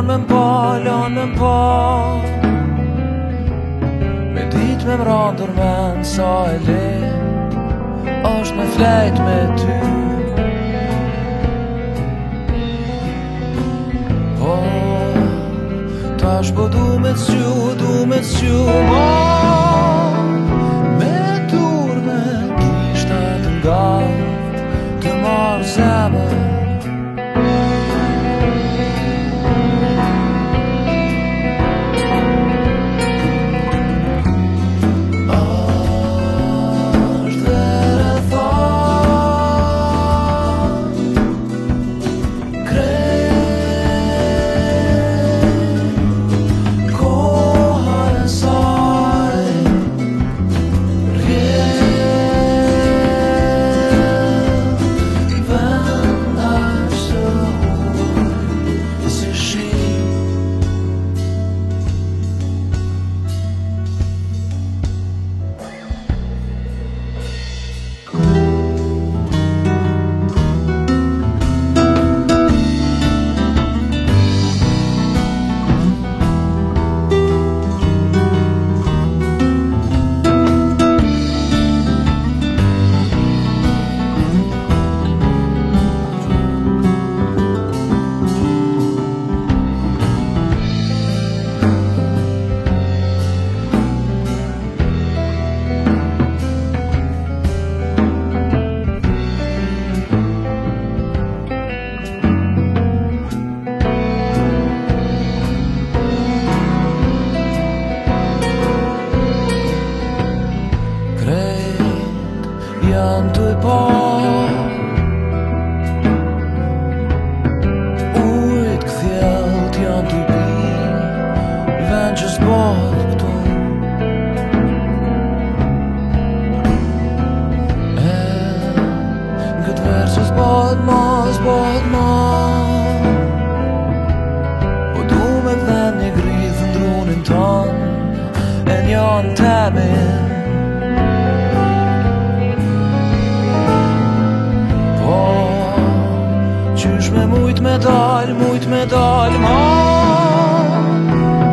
lanë me mpa, lanë me mpa Me dit me mranë dërmen sa e le është me flejt me ty Po, tash po du me të sju, du me të sju Po, me tur me kishtet nga të marë zemër janë të i po ujtë këthjel të janë të i pi venë që s'gjodë këtu e në këtë versë s'gjodë ma s'gjodë ma po du me në një grifë ndru në tonë e një në temin me mujt me dal, mujt me dal, ma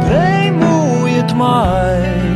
prej mujt majt.